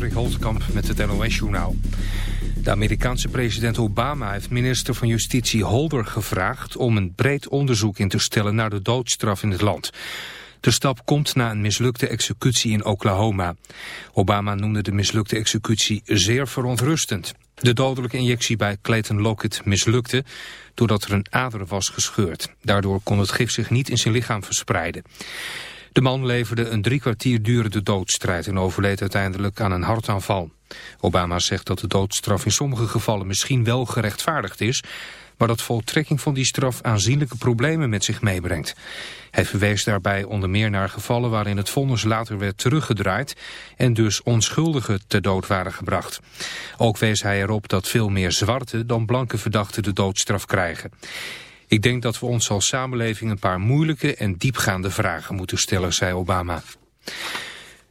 Patrick Holtkamp met het NOS-journaal. De Amerikaanse president Obama heeft minister van Justitie Holder gevraagd... om een breed onderzoek in te stellen naar de doodstraf in het land. De stap komt na een mislukte executie in Oklahoma. Obama noemde de mislukte executie zeer verontrustend. De dodelijke injectie bij Clayton Lockett mislukte doordat er een ader was gescheurd. Daardoor kon het gif zich niet in zijn lichaam verspreiden. De man leverde een drie kwartier durende doodstrijd en overleed uiteindelijk aan een hartaanval. Obama zegt dat de doodstraf in sommige gevallen misschien wel gerechtvaardigd is, maar dat voltrekking van die straf aanzienlijke problemen met zich meebrengt. Hij verwees daarbij onder meer naar gevallen waarin het vonnis later werd teruggedraaid en dus onschuldigen ter dood waren gebracht. Ook wees hij erop dat veel meer zwarte dan blanke verdachten de doodstraf krijgen. Ik denk dat we ons als samenleving een paar moeilijke en diepgaande vragen moeten stellen, zei Obama.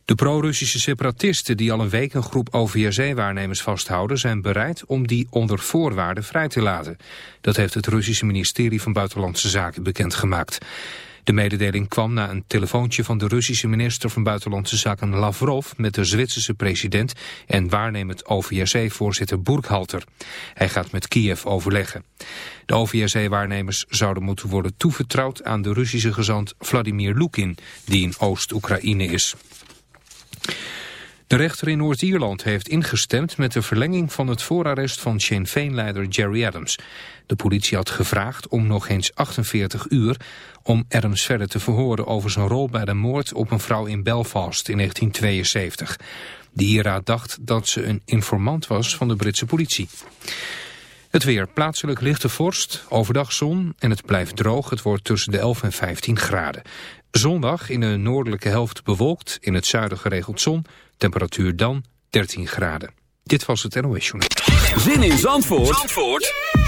De pro-Russische separatisten die al een week een groep OVSE-waarnemers vasthouden... zijn bereid om die onder voorwaarden vrij te laten. Dat heeft het Russische ministerie van Buitenlandse Zaken bekendgemaakt. De mededeling kwam na een telefoontje van de Russische minister van Buitenlandse Zaken Lavrov met de Zwitserse president en waarnemend OVSE-voorzitter Burkhalter. Hij gaat met Kiev overleggen. De OVSE-waarnemers zouden moeten worden toevertrouwd aan de Russische gezant Vladimir Lukin, die in Oost-Oekraïne is. De rechter in Noord-Ierland heeft ingestemd met de verlenging van het voorarrest van Sinn Féin-leider Jerry Adams. De politie had gevraagd om nog eens 48 uur om Adams verder te verhoren over zijn rol bij de moord op een vrouw in Belfast in 1972. De IRA dacht dat ze een informant was van de Britse politie. Het weer. Plaatselijk lichte vorst, overdag zon en het blijft droog. Het wordt tussen de 11 en 15 graden. Zondag in de noordelijke helft bewolkt, in het zuiden geregeld zon. Temperatuur dan 13 graden. Dit was het NOS Journal. Zin in Zandvoort, Zandvoort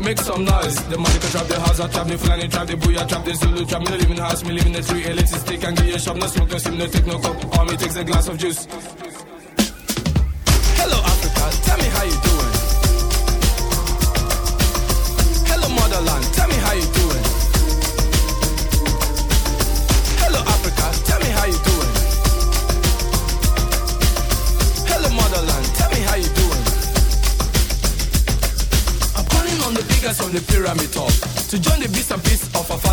Make some noise. The money can trap the house, I trap the flying, trap the booyah, trap the Zulu, trap me, no live in the house, me live in the tree, elixir stick and give you a shop, no smoke, no steam, no take no cup. All me takes a glass of juice.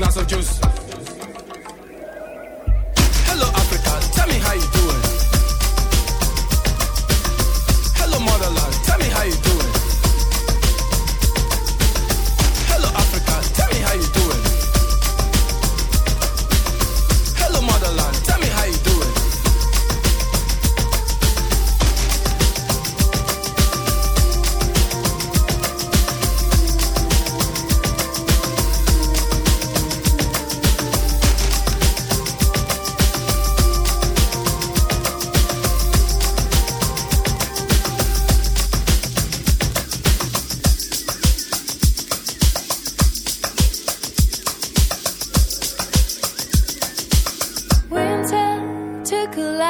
or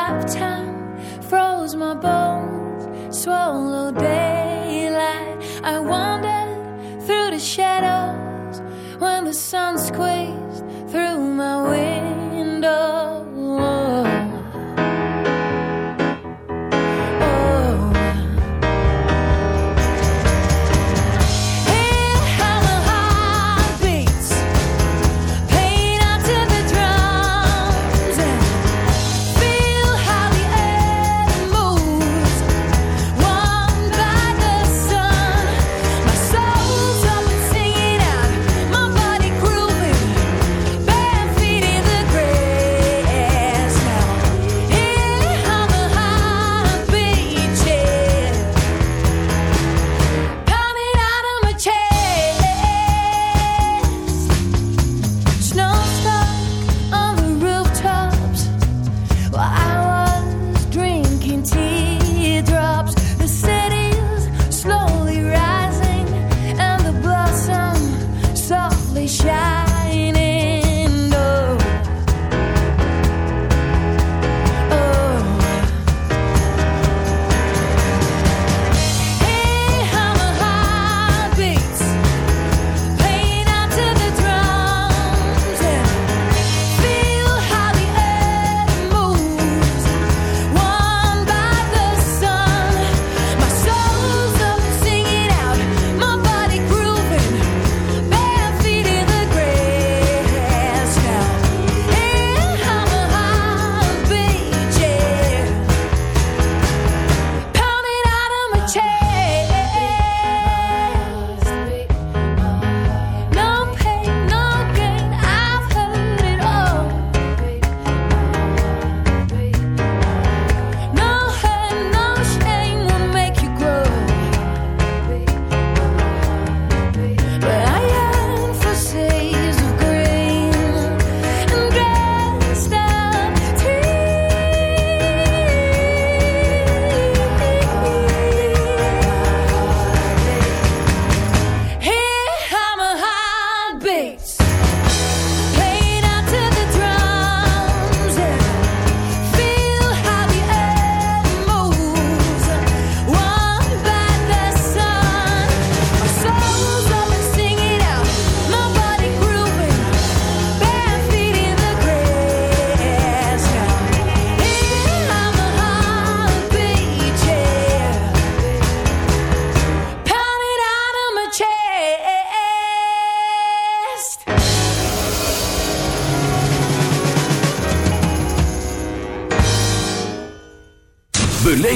half time, froze my bones, swallowed down.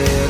said